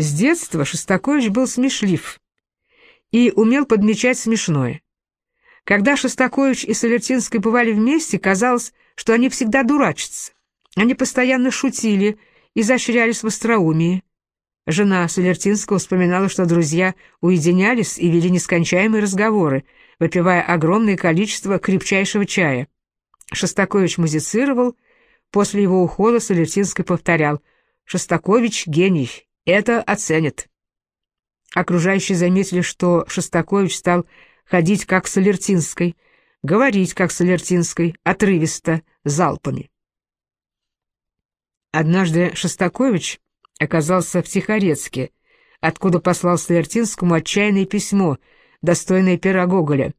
С детства Шостакович был смешлив и умел подмечать смешное. Когда Шостакович и Солертинский бывали вместе, казалось, что они всегда дурачатся. Они постоянно шутили, изощрялись в остроумии. Жена Солертинского вспоминала, что друзья уединялись и вели нескончаемые разговоры, выпивая огромное количество крепчайшего чая. Шостакович музицировал, после его ухода Солертинский повторял «Шостакович — гений, это оценят». Окружающие заметили, что Шостакович стал ходить как Солертинской, говорить как Солертинской, отрывисто, залпами. Однажды Шостакович оказался в Тихорецке, откуда послал Солертинскому отчаянное письмо, достойное пера Гоголя.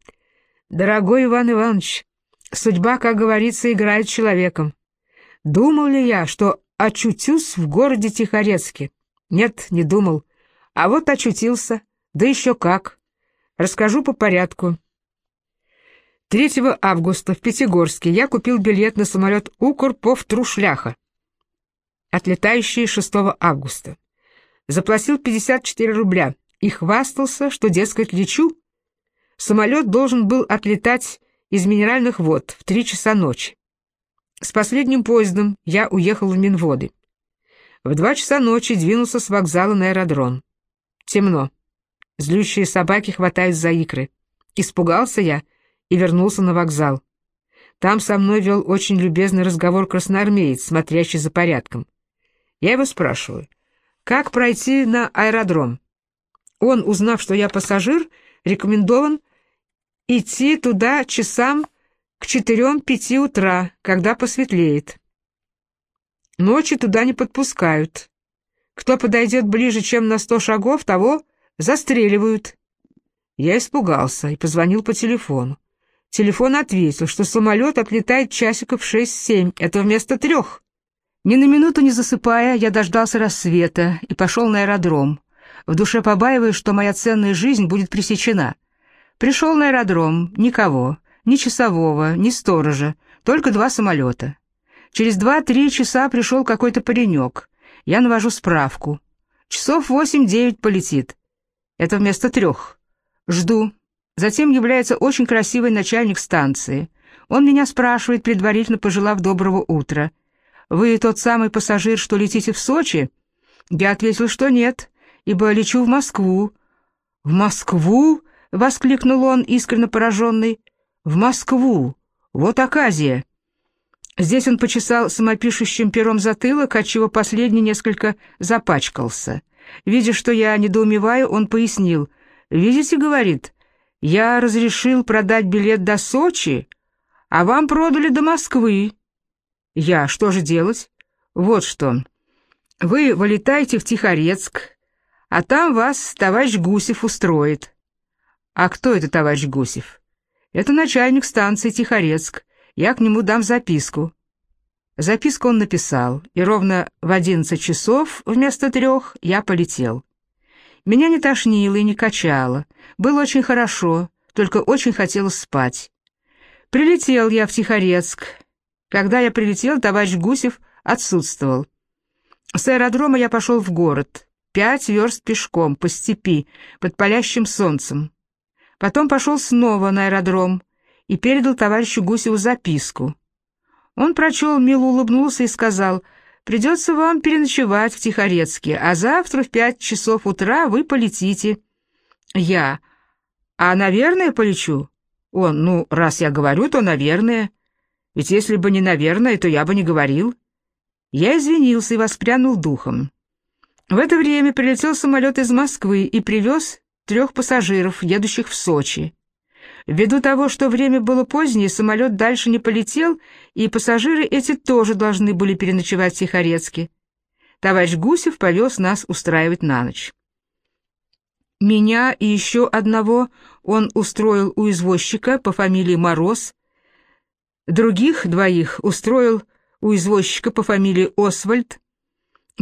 «Дорогой Иван Иванович, судьба, как говорится, играет человеком. Думал ли я, что очутюсь в городе Тихорецке? Нет, не думал. А вот очутился, да еще как. Расскажу по порядку. 3 августа в Пятигорске я купил билет на самолет Укрпов-Трушляха отлетающий 6 августа. Заплатил 54 рубля и хвастался, что, дескать, лечу. Самолет должен был отлетать из Минеральных вод в 3 часа ночи. С последним поездом я уехал в Минводы. В 2 часа ночи двинулся с вокзала на аэродром. Темно. Злющие собаки хватают за икры. Испугался я и вернулся на вокзал. Там со мной вел очень любезный разговор красноармеец, смотрящий за порядком. Я его спрашиваю, как пройти на аэродром? Он, узнав, что я пассажир, рекомендован идти туда часам к четырем-пяти утра, когда посветлеет. Ночи туда не подпускают. Кто подойдет ближе, чем на сто шагов, того застреливают. Я испугался и позвонил по телефону. Телефон ответил, что самолет отлетает часиков шесть-семь, это вместо трех. Ни на минуту не засыпая, я дождался рассвета и пошел на аэродром, в душе побаиваясь, что моя ценная жизнь будет пресечена. Пришел на аэродром, никого, ни часового, ни сторожа, только два самолета. Через два-три часа пришел какой-то паренек. Я навожу справку. Часов восемь-девять полетит. Это вместо трех. Жду. Затем является очень красивый начальник станции. Он меня спрашивает, предварительно пожелав доброго утра. «Вы тот самый пассажир, что летите в Сочи?» Я ответил, что нет, ибо лечу в Москву. «В Москву?» — воскликнул он, искренне пораженный. «В Москву! Вот оказия!» Здесь он почесал самопишущим пером затылок, отчего последний несколько запачкался. Видя, что я недоумеваю, он пояснил. «Видите, — говорит, — я разрешил продать билет до Сочи, а вам продали до Москвы. Я, что же делать? Вот что. Вы вылетаете в Тихорецк, а там вас товарищ Гусев устроит. А кто это товарищ Гусев? Это начальник станции Тихорецк. Я к нему дам записку. Записку он написал, и ровно в одиннадцать часов вместо трех я полетел. Меня не тошнило и не качало. Было очень хорошо, только очень хотелось спать. Прилетел я в Тихорецк, когда я прилетел, товарищ Гусев отсутствовал. С аэродрома я пошел в город. Пять верст пешком, по степи, под палящим солнцем. Потом пошел снова на аэродром и передал товарищу Гусеву записку. Он прочел, мило улыбнулся и сказал, «Придется вам переночевать в Тихорецке, а завтра в пять часов утра вы полетите». Я, «А, наверное, полечу?» Он, «Ну, раз я говорю, то наверное». Ведь если бы не «наверное», то я бы не говорил. Я извинился и воспрянул духом. В это время прилетел самолет из Москвы и привез трех пассажиров, едущих в Сочи. Ввиду того, что время было позднее, самолет дальше не полетел, и пассажиры эти тоже должны были переночевать в Тихорецке. Товарищ Гусев повез нас устраивать на ночь. Меня и еще одного он устроил у извозчика по фамилии Мороз, Других двоих устроил у извозчика по фамилии Освальд.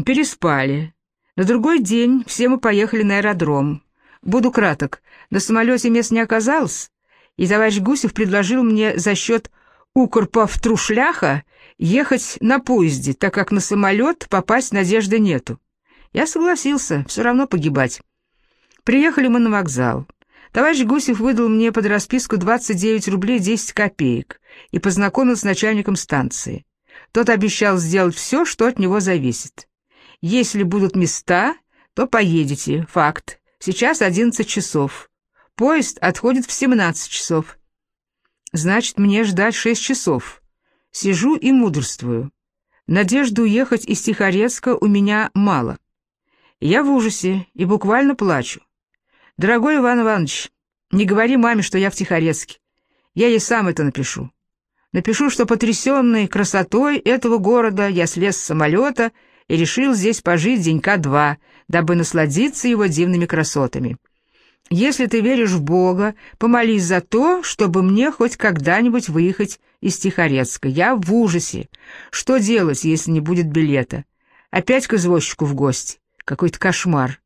Переспали. На другой день все мы поехали на аэродром. Буду краток. На самолете мест не оказалось, и товарищ Гусев предложил мне за счет Укрпов-Трушляха ехать на поезде, так как на самолет попасть надежды нету. Я согласился, все равно погибать. Приехали мы на вокзал. Товарищ Гусев выдал мне под расписку 29 рублей 10 копеек и познакомил с начальником станции. Тот обещал сделать все, что от него зависит. Если будут места, то поедете, факт. Сейчас 11 часов. Поезд отходит в 17 часов. Значит, мне ждать 6 часов. Сижу и мудрствую. Надежды уехать из Тихорецка у меня мало. Я в ужасе и буквально плачу. Дорогой Иван Иванович, не говори маме, что я в Тихорецке. Я ей сам это напишу. Напишу, что потрясенный красотой этого города я слез с самолета и решил здесь пожить денька два, дабы насладиться его дивными красотами. Если ты веришь в Бога, помолись за то, чтобы мне хоть когда-нибудь выехать из Тихорецка. Я в ужасе. Что делать, если не будет билета? Опять к извозчику в гости. Какой-то кошмар.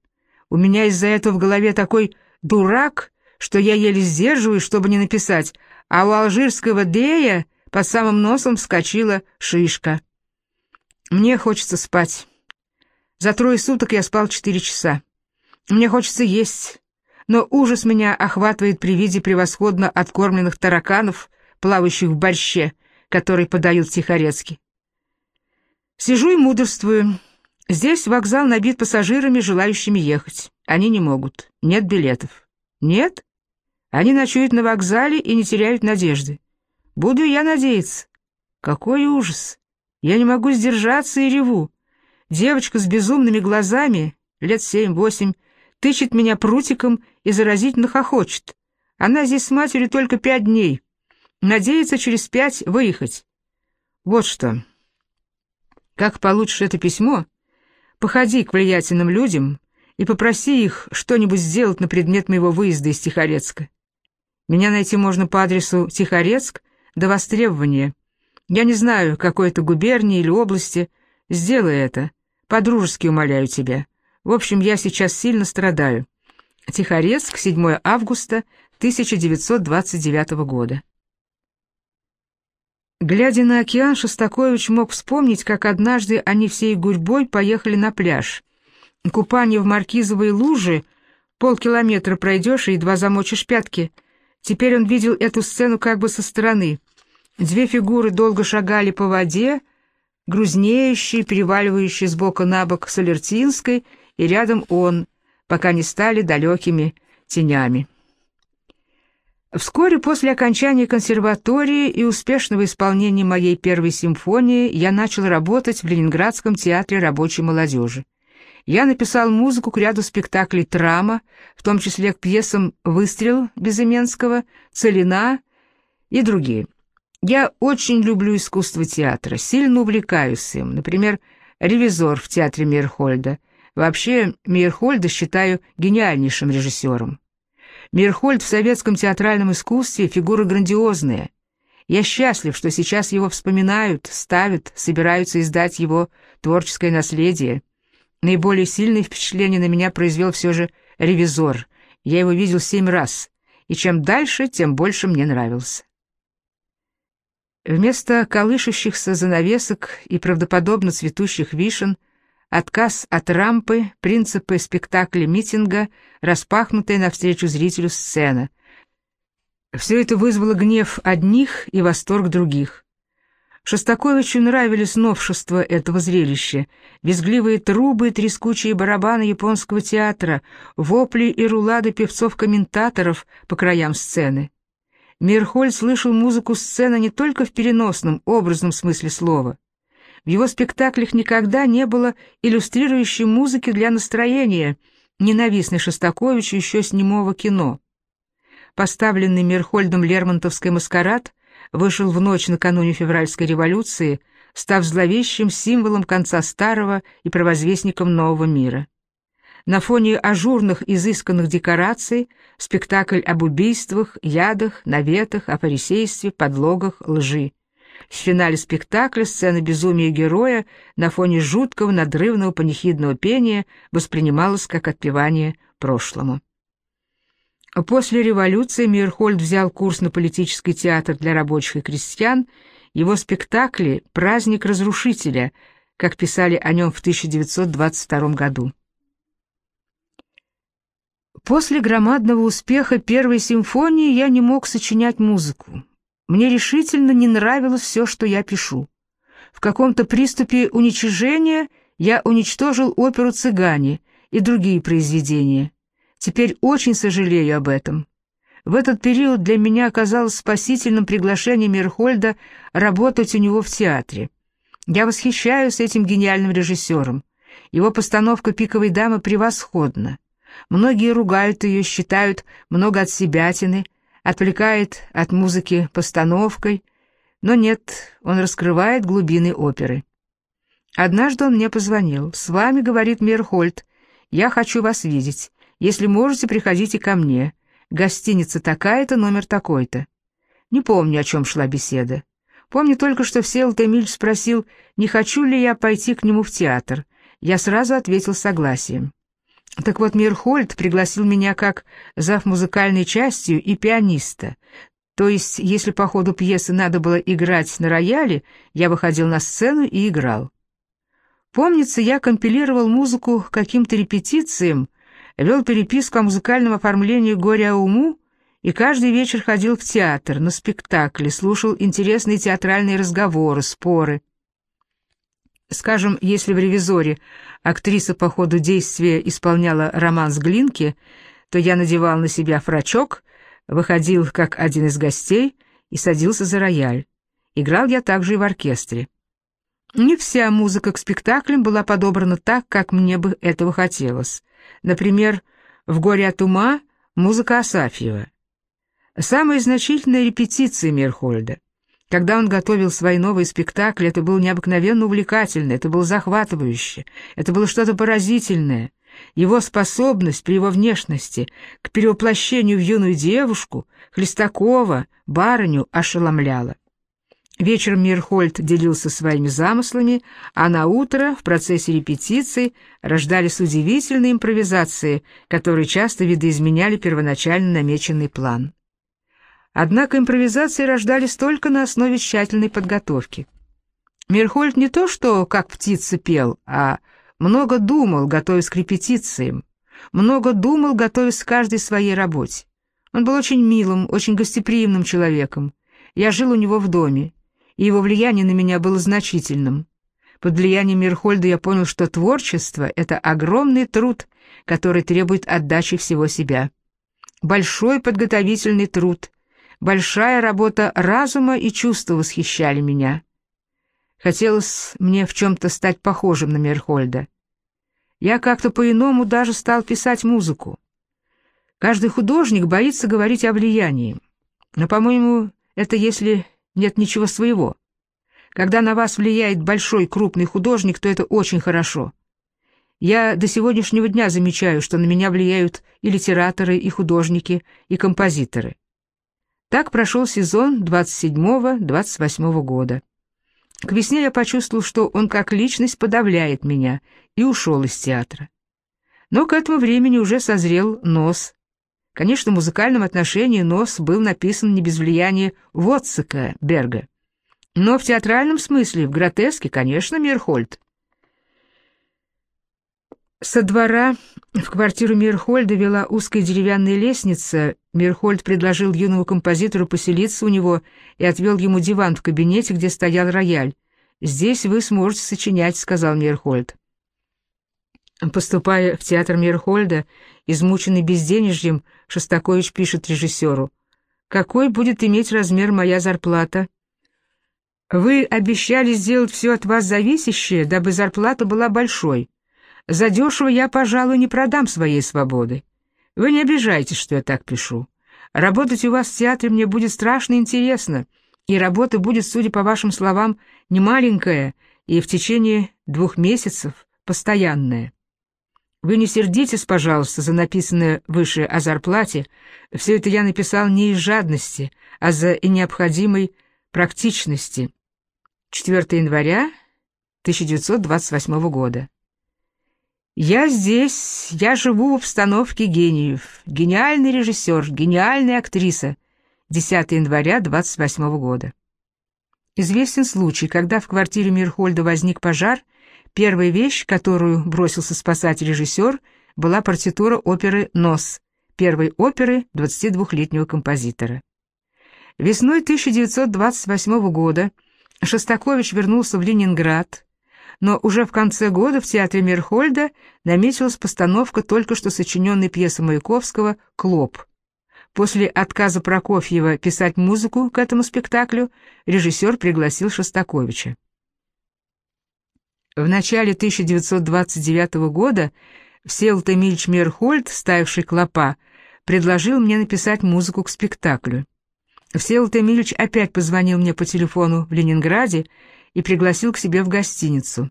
У меня из-за этого в голове такой дурак, что я еле сдерживаюсь, чтобы не написать, а у алжирского Дея под самым носом вскочила шишка. Мне хочется спать. За трое суток я спал четыре часа. Мне хочется есть, но ужас меня охватывает при виде превосходно откормленных тараканов, плавающих в борще, который подают в Тихорецке. Сижу и мудрствую. Здесь вокзал набит пассажирами, желающими ехать. Они не могут. Нет билетов. Нет? Они ночуют на вокзале и не теряют надежды. Буду я надеяться. Какой ужас! Я не могу сдержаться и реву. Девочка с безумными глазами, лет семь-восемь, тычет меня прутиком и заразительно хохочет. Она здесь с матерью только пять дней. Надеется через пять выехать. Вот что. Как получишь это письмо, походи к влиятельным людям и попроси их что-нибудь сделать на предмет моего выезда из Тихорецка. Меня найти можно по адресу Тихорецк до востребования. Я не знаю, какой это губернии или области. Сделай это. По-дружески умоляю тебя. В общем, я сейчас сильно страдаю. Тихорецк, 7 августа 1929 года. Глядя на океан, Шостакович мог вспомнить, как однажды они всей гурьбой поехали на пляж. Купание в маркизовой луже, полкилометра пройдешь и едва замочишь пятки. Теперь он видел эту сцену как бы со стороны. Две фигуры долго шагали по воде, грузнеющие, переваливающие с бока на бок с Алертинской, и рядом он, пока не стали далекими тенями. Вскоре после окончания консерватории и успешного исполнения моей первой симфонии я начал работать в Ленинградском театре рабочей молодежи. Я написал музыку к ряду спектаклей «Трама», в том числе к пьесам «Выстрел» Безыменского, «Целина» и другие. Я очень люблю искусство театра, сильно увлекаюсь им. Например, «Ревизор» в театре Мейерхольда. Вообще, Мейерхольда считаю гениальнейшим режиссером. Мирхольд в советском театральном искусстве — фигура грандиозная. Я счастлив, что сейчас его вспоминают, ставят, собираются издать его творческое наследие. Наиболее сильное впечатление на меня произвел все же «Ревизор». Я его видел семь раз, и чем дальше, тем больше мне нравился. Вместо колышущихся занавесок и правдоподобно цветущих вишен — отказ от рампы, принципы спектакля-митинга, распахнутая навстречу зрителю сцена. Все это вызвало гнев одних и восторг других. Шостаковичу нравились новшества этого зрелища, визгливые трубы трескучие барабаны японского театра, вопли и рулады певцов-комментаторов по краям сцены. Мирхоль слышал музыку сцены не только в переносном, образном смысле слова. В его спектаклях никогда не было иллюстрирующей музыки для настроения, ненавистной Шостаковичу еще с немого кино. Поставленный Мирхольдом Лермонтовский маскарад вышел в ночь накануне февральской революции, став зловещим символом конца старого и провозвестником нового мира. На фоне ажурных изысканных декораций спектакль об убийствах, ядах, наветах, о фарисействе, подлогах, лжи. В финале спектакля сцена безумия героя на фоне жуткого надрывного панихидного пения воспринималась как отпевание прошлому. После революции Мирхольд взял курс на политический театр для рабочих и крестьян. Его спектакли «Праздник разрушителя» как писали о нем в 1922 году. После громадного успеха первой симфонии я не мог сочинять музыку. Мне решительно не нравилось все, что я пишу. В каком-то приступе уничижения я уничтожил оперу «Цыгане» и другие произведения. Теперь очень сожалею об этом. В этот период для меня оказалось спасительным приглашение Мирхольда работать у него в театре. Я восхищаюсь этим гениальным режиссером. Его постановка «Пиковой дамы» превосходна. Многие ругают ее, считают много от себятины, отвлекает от музыки постановкой, но нет, он раскрывает глубины оперы. Однажды он мне позвонил. «С вами, — говорит Мирхольд, — я хочу вас видеть. Если можете, приходите ко мне. Гостиница такая-то, номер такой-то». Не помню, о чем шла беседа. Помню только, что Всеволод Эмиль спросил, не хочу ли я пойти к нему в театр. Я сразу ответил согласием. Так вот, Мирхольд пригласил меня как зав музыкальной частью и пианиста. То есть, если по ходу пьесы надо было играть на рояле, я выходил на сцену и играл. Помнится, я компилировал музыку каким-то репетициям, вел переписку о музыкальном оформлении «Горе уму» и каждый вечер ходил в театр, на спектакли, слушал интересные театральные разговоры, споры. Скажем, если в «Ревизоре» актриса по ходу действия исполняла роман с Глинки, то я надевал на себя фрачок, выходил как один из гостей и садился за рояль. Играл я также и в оркестре. Не вся музыка к спектаклям была подобрана так, как мне бы этого хотелось. Например, в «Горе от ума» музыка Асафьева. Самые значительные репетиции Мирхольда. Когда он готовил свои новые спектакли, это было необыкновенно увлекательно, это было захватывающе, это было что-то поразительное. Его способность при его внешности к перевоплощению в юную девушку, Хлестакова, барыню ошеломляла. Вечером Мирхольд делился своими замыслами, а на утро в процессе репетиций рождались удивительные импровизации, которые часто видоизменяли первоначально намеченный план. Однако импровизации рождались только на основе тщательной подготовки. Мирхольд не то что как птица пел, а много думал, готовясь к репетициям, много думал, готовясь к каждой своей работе. Он был очень милым, очень гостеприимным человеком. Я жил у него в доме, и его влияние на меня было значительным. Под влиянием Мирхольда я понял, что творчество — это огромный труд, который требует отдачи всего себя. Большой подготовительный труд, Большая работа разума и чувства восхищали меня. Хотелось мне в чем-то стать похожим на Мерхольда. Я как-то по-иному даже стал писать музыку. Каждый художник боится говорить о влиянии. Но, по-моему, это если нет ничего своего. Когда на вас влияет большой крупный художник, то это очень хорошо. Я до сегодняшнего дня замечаю, что на меня влияют и литераторы, и художники, и композиторы. Так прошел сезон 27-28 года. К весне я почувствовал, что он как личность подавляет меня, и ушел из театра. Но к этому времени уже созрел нос. Конечно, в музыкальном отношении нос был написан не без влияния Вотсака Берга. Но в театральном смысле, в гротеске, конечно, Мирхольд. Со двора в квартиру Мирхольда вела узкая деревянная лестница. Мирхольд предложил юному композитору поселиться у него и отвел ему диван в кабинете, где стоял рояль. «Здесь вы сможете сочинять», — сказал Мирхольд. Поступая в театр Мирхольда, измученный безденежьем, Шостакович пишет режиссеру, «Какой будет иметь размер моя зарплата?» «Вы обещали сделать все от вас зависящее, дабы зарплата была большой». Задешево я, пожалуй, не продам своей свободы. Вы не обижайтесь, что я так пишу. Работать у вас в театре мне будет страшно интересно, и работа будет, судя по вашим словам, не маленькая и в течение двух месяцев постоянная. Вы не сердитесь, пожалуйста, за написанное выше о зарплате. Все это я написал не из жадности, а за необходимой практичности. 4 января 1928 года. Я здесь, я живу в обстановке гениев. Гениальный режиссер, гениальная актриса. 10 января 28 года. Известен случай, когда в квартире Мирхольда возник пожар, Первая вещь, которую бросился спасать режиссер, была партитура оперы «Нос», первой оперы 22-летнего композитора. Весной 1928 года Шостакович вернулся в Ленинград, но уже в конце года в театре Мерхольда наметилась постановка только что сочиненной пьесы Маяковского «Клоп». После отказа Прокофьева писать музыку к этому спектаклю режиссер пригласил Шостаковича. В начале 1929 года Всеволод Эмильевич Мерхольд, ставивший клопа, предложил мне написать музыку к спектаклю. Всеволод Эмильевич опять позвонил мне по телефону в Ленинграде и пригласил к себе в гостиницу.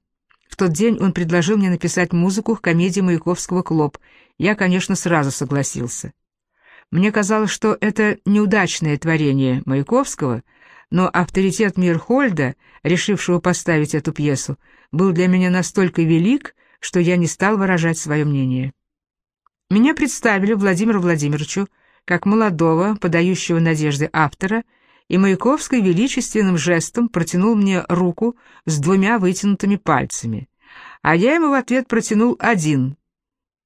В тот день он предложил мне написать музыку к комедии Маяковского «Клоп». Я, конечно, сразу согласился. Мне казалось, что это неудачное творение Маяковского, но авторитет Мирхольда, решившего поставить эту пьесу, был для меня настолько велик, что я не стал выражать свое мнение. Меня представили Владимиру Владимировичу как молодого, подающего надежды автора, и Маяковский величественным жестом протянул мне руку с двумя вытянутыми пальцами, а я ему в ответ протянул один.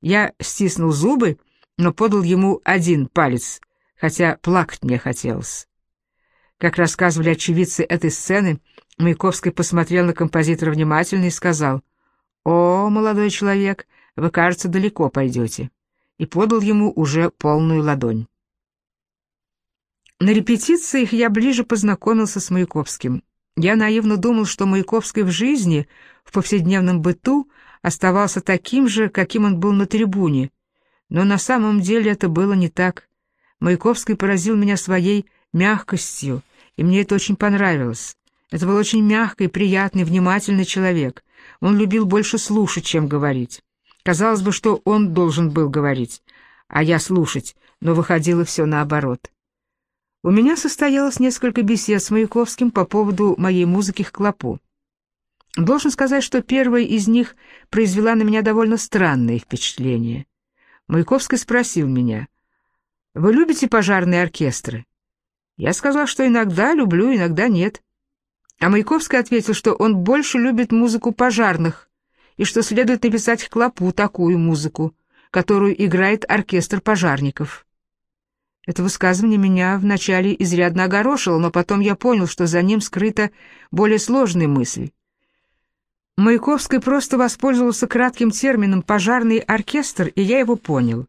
Я стиснул зубы, но подал ему один палец, хотя плакать мне хотелось. Как рассказывали очевидцы этой сцены, Маяковский посмотрел на композитора внимательно и сказал, «О, молодой человек, вы, кажется, далеко пойдете», и подал ему уже полную ладонь. На репетициях я ближе познакомился с Маяковским. Я наивно думал, что Маяковский в жизни, в повседневном быту, оставался таким же, каким он был на трибуне, но на самом деле это было не так. Маяковский поразил меня своей мягкостью, и мне это очень понравилось. Это был очень мягкий, приятный, внимательный человек. Он любил больше слушать, чем говорить. Казалось бы, что он должен был говорить, а я слушать, но выходило все наоборот. У меня состоялось несколько бесед с Маяковским по поводу моей музыки к клопу. Должен сказать, что первая из них произвела на меня довольно странное впечатление. Маяковский спросил меня, «Вы любите пожарные оркестры?» Я сказал, что иногда люблю, иногда нет. А Маяковский ответил, что он больше любит музыку пожарных и что следует написать к клопу такую музыку, которую играет оркестр пожарников. Это высказывание меня вначале изрядно огорошило, но потом я понял, что за ним скрыта более сложная мысль. Маяковский просто воспользовался кратким термином «пожарный оркестр», и я его понял.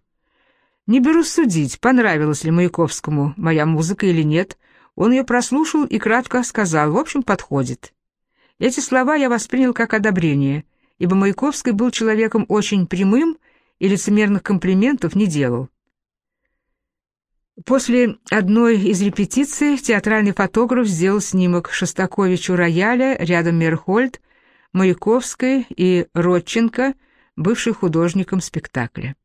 Не берусь судить, понравилась ли Маяковскому моя музыка или нет. Он ее прослушал и кратко сказал, в общем, подходит. Эти слова я воспринял как одобрение, ибо Маяковский был человеком очень прямым и лицемерных комплиментов не делал. После одной из репетиций театральный фотограф сделал снимок Шостаковичу рояля, рядом Мерхольд, Маяковской и Родченко, бывший художником спектакля.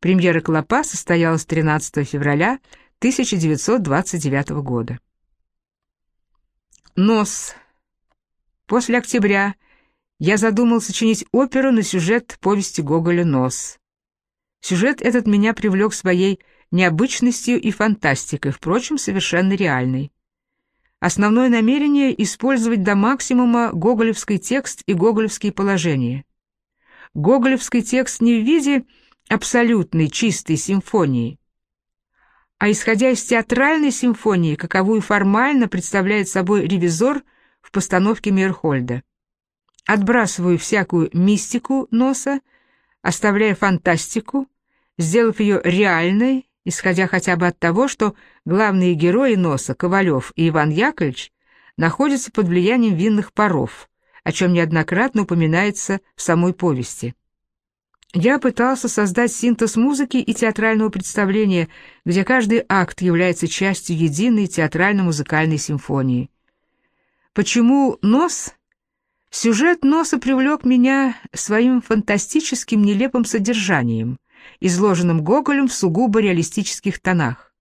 Премьера «Клопа» состоялась 13 февраля 1929 года. Нос. После октября я задумал сочинить оперу на сюжет повести Гоголя «Нос». Сюжет этот меня привлек своей необычностью и фантастикой, впрочем, совершенно реальной. Основное намерение — использовать до максимума гоголевский текст и гоголевские положения. Гоголевский текст не в виде абсолютной чистой симфонии, а исходя из театральной симфонии, каковую формально представляет собой ревизор в постановке Мейерхольда. Отбрасываю всякую мистику носа, оставляя фантастику, сделав ее реальной, исходя хотя бы от того, что главные герои носа, Ковалев и Иван Яковлевич, находятся под влиянием винных паров, о чем неоднократно упоминается в самой повести. Я пытался создать синтез музыки и театрального представления, где каждый акт является частью единой театрально-музыкальной симфонии. Почему «Нос»? Сюжет «Носа» привлек меня своим фантастическим нелепым содержанием, изложенным Гоголем в сугубо реалистических тонах.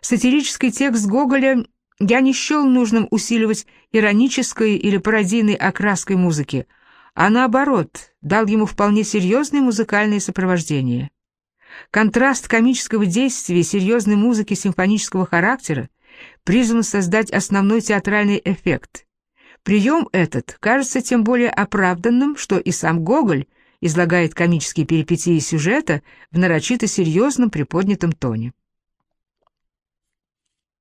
Сатирический текст Гоголя я не счел нужным усиливать иронической или пародийной окраской музыки, а наоборот, дал ему вполне серьезное музыкальное сопровождение. Контраст комического действия и серьезной музыки симфонического характера призван создать основной театральный эффект, Прием этот кажется тем более оправданным, что и сам Гоголь излагает комические перипетии сюжета в нарочито серьезном приподнятом тоне.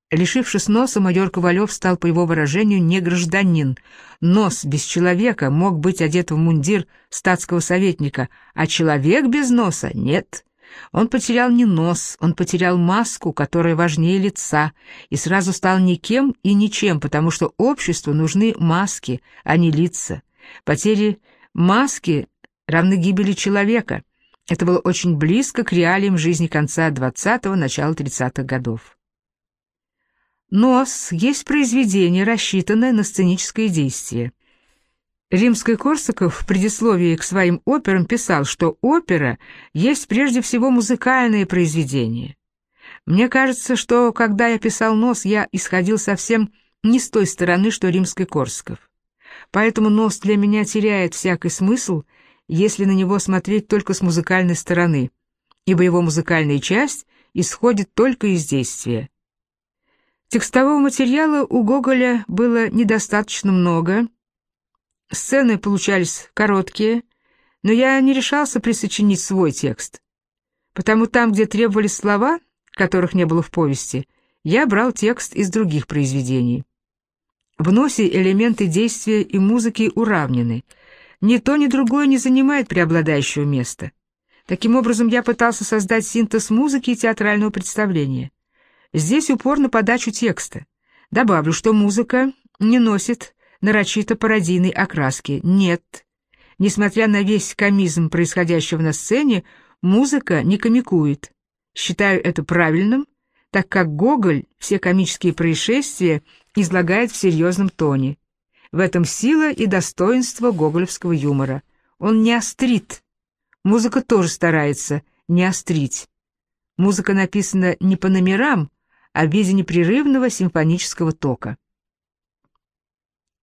Лишившись носа, майор Ковалев стал, по его выражению, не гражданин. Нос без человека мог быть одет в мундир статского советника, а человек без носа — нет. Он потерял не нос, он потерял маску, которая важнее лица, и сразу стал никем и ничем, потому что обществу нужны маски, а не лица. Потери маски равны гибели человека. Это было очень близко к реалиям жизни конца 20-го, начала 30-х годов. Нос есть произведение, рассчитанное на сценическое действие. Римский-Корсаков в предисловии к своим операм писал, что опера есть прежде всего музыкальное произведение. Мне кажется, что когда я писал «Нос», я исходил совсем не с той стороны, что Римский-Корсаков. Поэтому «Нос» для меня теряет всякий смысл, если на него смотреть только с музыкальной стороны, ибо его музыкальная часть исходит только из действия. Текстового материала у Гоголя было недостаточно много. Сцены получались короткие, но я не решался присочинить свой текст. Потому там, где требовались слова, которых не было в повести, я брал текст из других произведений. В носе элементы действия и музыки уравнены. Ни то, ни другое не занимает преобладающего места. Таким образом, я пытался создать синтез музыки и театрального представления. Здесь упор на подачу текста. Добавлю, что музыка не носит нарочито пародийной окраски. Нет. Несмотря на весь комизм происходящего на сцене, музыка не комикует. Считаю это правильным, так как Гоголь все комические происшествия излагает в серьезном тоне. В этом сила и достоинство гоголевского юмора. Он не острит. Музыка тоже старается не острить. Музыка написана не по номерам, а в виде непрерывного симфонического тока.